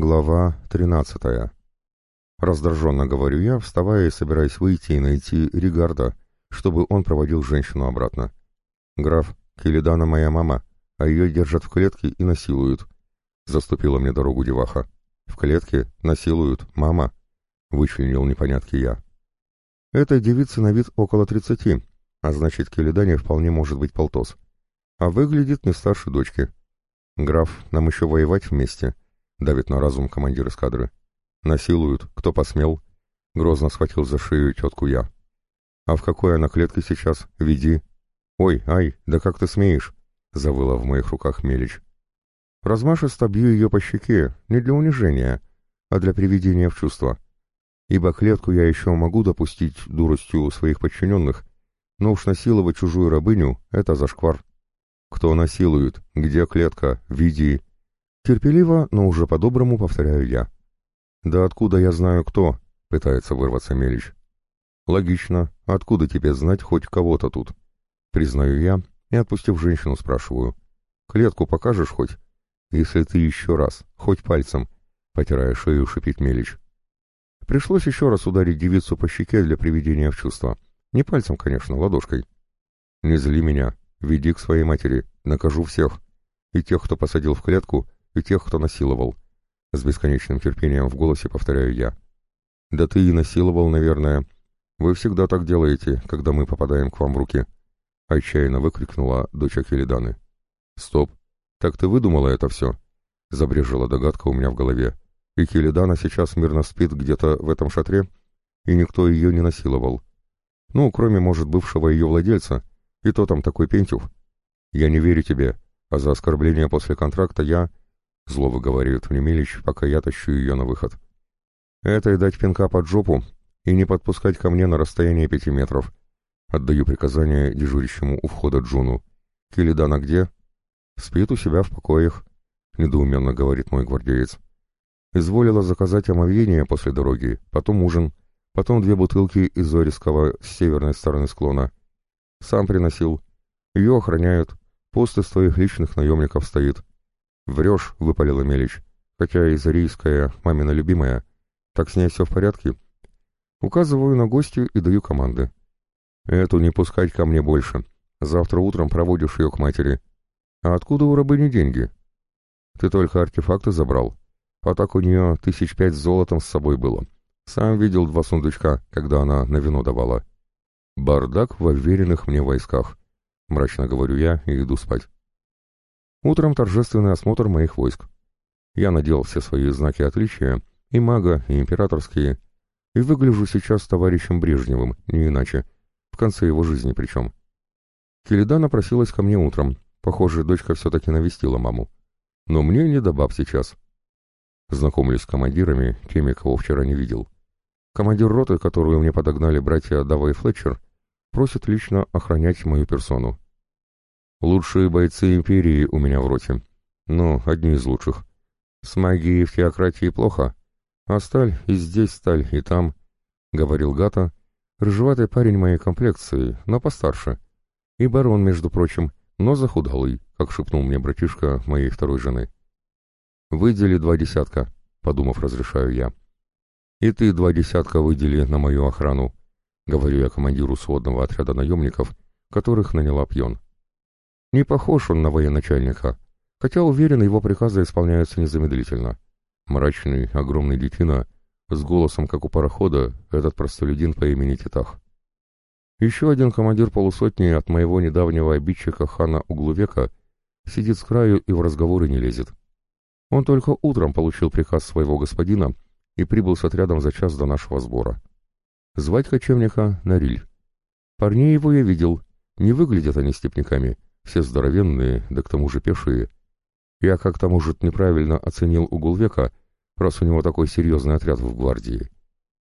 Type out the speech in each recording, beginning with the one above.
Глава 13. Раздраженно говорю я, вставая и собираясь выйти и найти Ригарда, чтобы он проводил женщину обратно. «Граф, Келедана моя мама, а ее держат в клетке и насилуют», — заступила мне дорогу деваха. «В клетке? Насилуют? Мама?» — вычленил непонятки я. «Этой девице на вид около тридцати, а значит, Келедане вполне может быть полтос. А выглядит не старше дочки. Граф, нам еще воевать вместе», —— давит на разум командир эскадры. «Насилуют, кто посмел?» — грозно схватил за шею тетку я. «А в какой она клетке сейчас? Веди!» «Ой, ай, да как ты смеешь?» — завыла в моих руках Мелич. «Размашисто бью ее по щеке, не для унижения, а для приведения в чувство. Ибо клетку я еще могу допустить дуростью своих подчиненных, но уж насиловать чужую рабыню — это зашквар. Кто насилует? Где клетка? Веди!» Терпеливо, но уже по-доброму повторяю я. «Да откуда я знаю, кто?» — пытается вырваться Мелич. «Логично. Откуда тебе знать хоть кого-то тут?» Признаю я и, отпустив женщину, спрашиваю. «Клетку покажешь хоть?» «Если ты еще раз, хоть пальцем», — потирая шею, шипит Мелич. Пришлось еще раз ударить девицу по щеке для приведения в чувство. Не пальцем, конечно, ладошкой. «Не зли меня. Веди к своей матери. Накажу всех. И тех, кто посадил в клетку, и тех, кто насиловал. С бесконечным терпением в голосе повторяю я. Да ты и насиловал, наверное. Вы всегда так делаете, когда мы попадаем к вам в руки. Отчаянно выкрикнула дочь Акелиданы. Стоп. Так ты выдумала это все? Забрежила догадка у меня в голове. И Келидана сейчас мирно спит где-то в этом шатре, и никто ее не насиловал. Ну, кроме, может, бывшего ее владельца, и то там такой пентюх. Я не верю тебе, а за оскорбление после контракта я Зло выговаривает мне Милич, пока я тащу ее на выход. Это и дать пинка под жопу и не подпускать ко мне на расстояние пяти метров. Отдаю приказание дежурящему у входа Джуну. Килидана где? Спит у себя в покоях, недоуменно говорит мой гвардеец. Изволила заказать омовение после дороги, потом ужин, потом две бутылки из Зориского с северной стороны склона. Сам приносил. Ее охраняют. Пост из твоих личных наемников стоит. «Врешь», — выпалила Мелич, хотя и Зарийская, мамина любимая. «Так с ней все в порядке?» Указываю на гостью и даю команды. «Эту не пускать ко мне больше. Завтра утром проводишь ее к матери. А откуда у рабыни деньги?» «Ты только артефакты забрал. А так у нее тысяч пять с золотом с собой было. Сам видел два сундучка, когда она на вино давала. Бардак в уверенных мне войсках», — мрачно говорю я и иду спать. Утром торжественный осмотр моих войск. Я надел все свои знаки отличия, и мага, и императорские, и выгляжу сейчас товарищем Брежневым, не иначе, в конце его жизни причем. Келедана просилась ко мне утром, похоже, дочка все-таки навестила маму. Но мне не до сейчас. Знакомлюсь с командирами, теми, кого вчера не видел. Командир роты, которую мне подогнали братья Дава и Флетчер, просит лично охранять мою персону. Лучшие бойцы империи у меня в роте. Ну, одни из лучших. С магией в теократии плохо, а сталь и здесь сталь, и там, — говорил Гата, рыжеватый парень моей комплекции, но постарше. И барон, между прочим, но захудалый, как шепнул мне братишка моей второй жены. «Выдели два десятка», — подумав, разрешаю я. «И ты два десятка выдели на мою охрану», — говорю я командиру сводного отряда наемников, которых наняла пьон. Не похож он на военачальника, хотя уверен, его приказы исполняются незамедлительно. Мрачный, огромный детина, с голосом, как у парохода, этот простолюдин по имени Титах. Еще один командир полусотни от моего недавнего обидчика хана Углувека сидит с краю и в разговоры не лезет. Он только утром получил приказ своего господина и прибыл с отрядом за час до нашего сбора. Звать кочевника Нариль. Парней его я видел, не выглядят они степняками, все здоровенные, да к тому же пешие. Я как-то, может, неправильно оценил угол века, раз у него такой серьезный отряд в гвардии.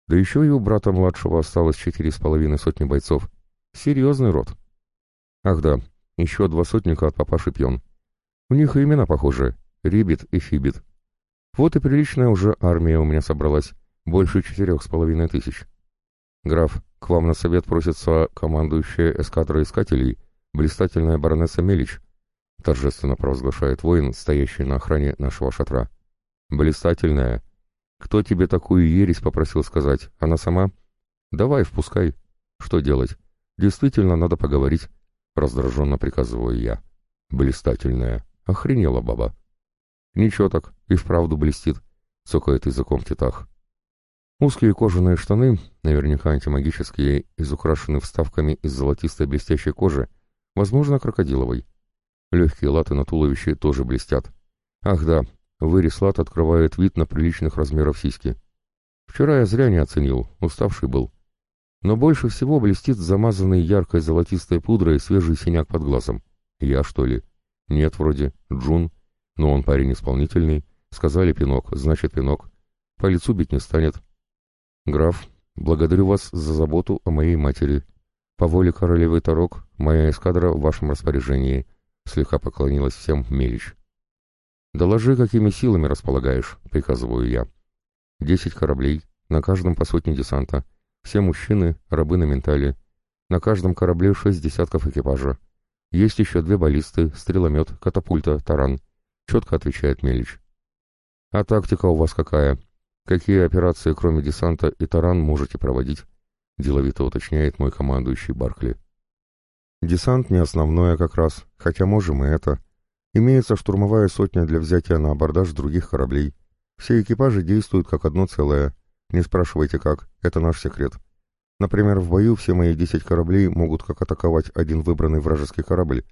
Да еще и у брата младшего осталось четыре с половиной сотни бойцов. Серьезный род. Ах да, еще два сотника от папаши пьон. У них и имена похожи — Рибит и Фибит. Вот и приличная уже армия у меня собралась, больше четырех с половиной тысяч. Граф, к вам на совет просится командующая эскадрой искателей блистательная баронесса Мелич», — торжественно провозглашает воин, стоящий на охране нашего шатра. Блистательная. Кто тебе такую ересь попросил сказать? Она сама? Давай, впускай. Что делать? Действительно, надо поговорить. Раздраженно приказываю я. Блистательная. Охренела баба. Ничего так, и вправду блестит. Цокает языком титах. Узкие кожаные штаны, наверняка антимагические, изукрашены вставками из золотистой блестящей кожи, возможно, крокодиловой. Легкие латы на туловище тоже блестят. Ах да, вырез лат открывает вид на приличных размеров сиськи. Вчера я зря не оценил, уставший был. Но больше всего блестит замазанный яркой золотистой пудрой свежий синяк под глазом. Я, что ли? Нет, вроде. Джун. Но он парень исполнительный. Сказали пинок, значит пинок. По лицу бить не станет. Граф, благодарю вас за заботу о моей матери. По воле королевы Тарок, моя эскадра в вашем распоряжении. Слегка поклонилась всем Мелич. «Доложи, какими силами располагаешь», — приказываю я. «Десять кораблей, на каждом по сотне десанта. Все мужчины, рабы на ментале. На каждом корабле шесть десятков экипажа. Есть еще две баллисты, стреломет, катапульта, таран», — четко отвечает Мелич. «А тактика у вас какая? Какие операции, кроме десанта и таран, можете проводить?» — деловито уточняет мой командующий Баркли. «Десант не основное как раз, хотя можем и это», Имеется штурмовая сотня для взятия на абордаж других кораблей. Все экипажи действуют как одно целое. Не спрашивайте как, это наш секрет. Например, в бою все мои десять кораблей могут как атаковать один выбранный вражеский корабль,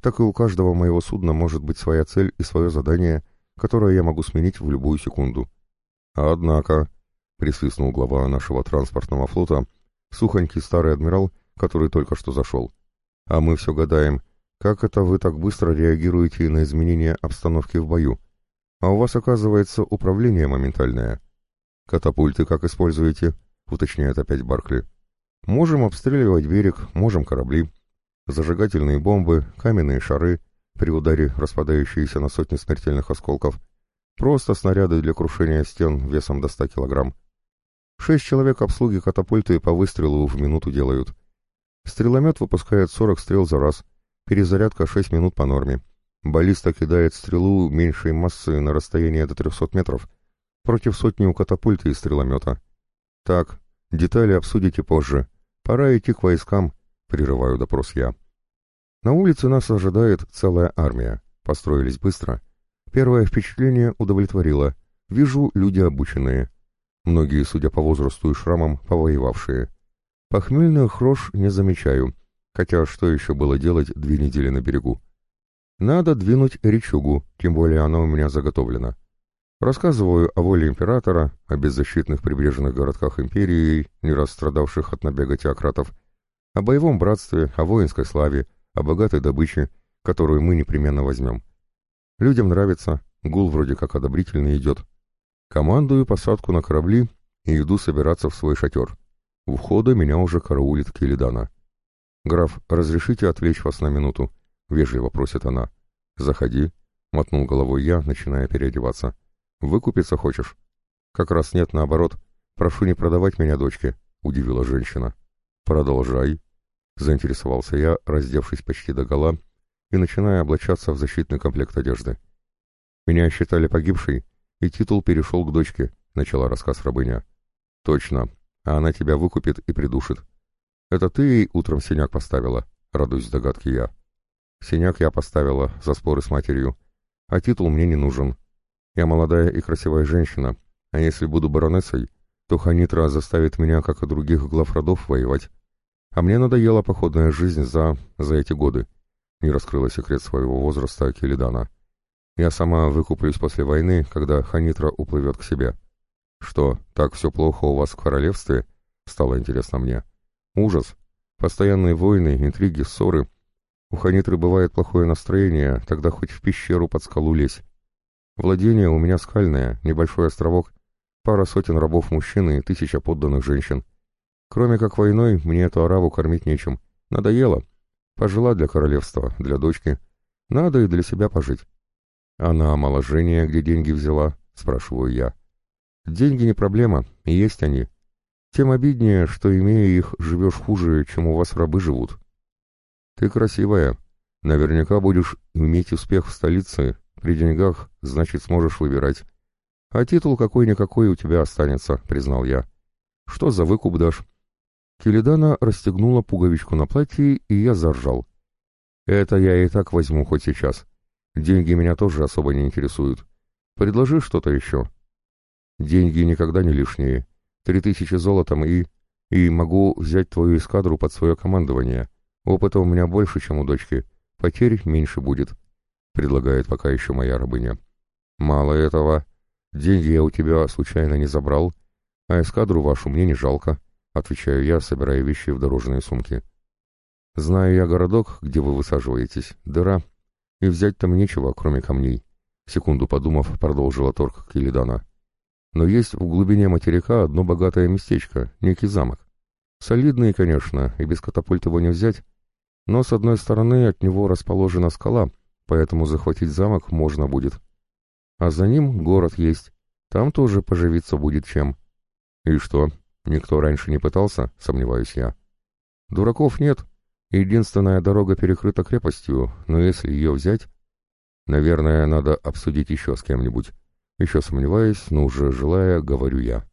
так и у каждого моего судна может быть своя цель и свое задание, которое я могу сменить в любую секунду. Однако, присвистнул глава нашего транспортного флота, сухонький старый адмирал, который только что зашел. А мы все гадаем, как это вы так быстро реагируете на изменения обстановки в бою? А у вас, оказывается, управление моментальное. Катапульты как используете? Уточняет опять Баркли. Можем обстреливать берег, можем корабли. Зажигательные бомбы, каменные шары, при ударе распадающиеся на сотни смертельных осколков. Просто снаряды для крушения стен весом до 100 килограмм. Шесть человек обслуги катапульты по выстрелу в минуту делают. Стреломет выпускает 40 стрел за раз — Перезарядка 6 минут по норме. Баллиста кидает стрелу меньшей массы на расстояние до 300 метров против сотни у катапульта и стреломета. Так, детали обсудите позже. Пора идти к войскам, прерываю допрос я. На улице нас ожидает целая армия. Построились быстро. Первое впечатление удовлетворило. Вижу, люди обученные. Многие, судя по возрасту и шрамам, повоевавшие. Похмельных рож не замечаю — Хотя что еще было делать две недели на берегу? Надо двинуть речугу, тем более она у меня заготовлена. Рассказываю о воле императора, о беззащитных прибрежных городках империи, не расстрадавших от набега теократов, о боевом братстве, о воинской славе, о богатой добыче, которую мы непременно возьмем. Людям нравится, гул вроде как одобрительный идет. Командую посадку на корабли и иду собираться в свой шатер. У входа меня уже караулит Келидана. «Граф, разрешите отвлечь вас на минуту?» — вежливо просит она. «Заходи», — мотнул головой я, начиная переодеваться. «Выкупиться хочешь?» «Как раз нет, наоборот. Прошу не продавать меня дочке», — удивила женщина. «Продолжай», — заинтересовался я, раздевшись почти до гола и начиная облачаться в защитный комплект одежды. «Меня считали погибшей, и титул перешел к дочке», — начала рассказ рабыня. «Точно, а она тебя выкупит и придушит», «Это ты ей утром синяк поставила?» — радуюсь догадке я. «Синяк я поставила за споры с матерью, а титул мне не нужен. Я молодая и красивая женщина, а если буду баронессой, то Ханитра заставит меня, как и других глав родов, воевать. А мне надоела походная жизнь за... за эти годы». Не раскрыла секрет своего возраста Келидана. «Я сама выкуплюсь после войны, когда Ханитра уплывет к себе». «Что, так все плохо у вас в королевстве?» — стало интересно мне. Ужас. Постоянные войны, интриги, ссоры. У Ханитры бывает плохое настроение, тогда хоть в пещеру под скалу лезь. Владение у меня скальное, небольшой островок, пара сотен рабов мужчин и тысяча подданных женщин. Кроме как войной, мне эту араву кормить нечем. Надоело. Пожила для королевства, для дочки. Надо и для себя пожить. А на омоложение где деньги взяла? Спрашиваю я. Деньги не проблема, есть они. Тем обиднее, что, имея их, живешь хуже, чем у вас рабы живут. Ты красивая. Наверняка будешь иметь успех в столице. При деньгах, значит, сможешь выбирать. А титул какой-никакой у тебя останется, признал я. Что за выкуп дашь? Келедана расстегнула пуговичку на платье, и я заржал. Это я и так возьму хоть сейчас. Деньги меня тоже особо не интересуют. Предложи что-то еще. Деньги никогда не лишние. Три тысячи золотом и... И могу взять твою эскадру под свое командование. Опыта у меня больше, чем у дочки. Потерь меньше будет, — предлагает пока еще моя рабыня. Мало этого. Деньги я у тебя случайно не забрал, а эскадру вашу мне не жалко, — отвечаю я, собирая вещи в дорожные сумки. Знаю я городок, где вы высаживаетесь, дыра, и взять там нечего, кроме камней. Секунду подумав, продолжила торг Килидана. Но есть в глубине материка одно богатое местечко, некий замок. Солидный, конечно, и без катапульт его не взять, но с одной стороны от него расположена скала, поэтому захватить замок можно будет. А за ним город есть, там тоже поживиться будет чем. И что, никто раньше не пытался, сомневаюсь я. Дураков нет, единственная дорога перекрыта крепостью, но если ее взять... Наверное, надо обсудить еще с кем-нибудь. Еще сомневаюсь, но уже желая, говорю я.